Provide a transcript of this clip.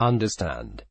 understand.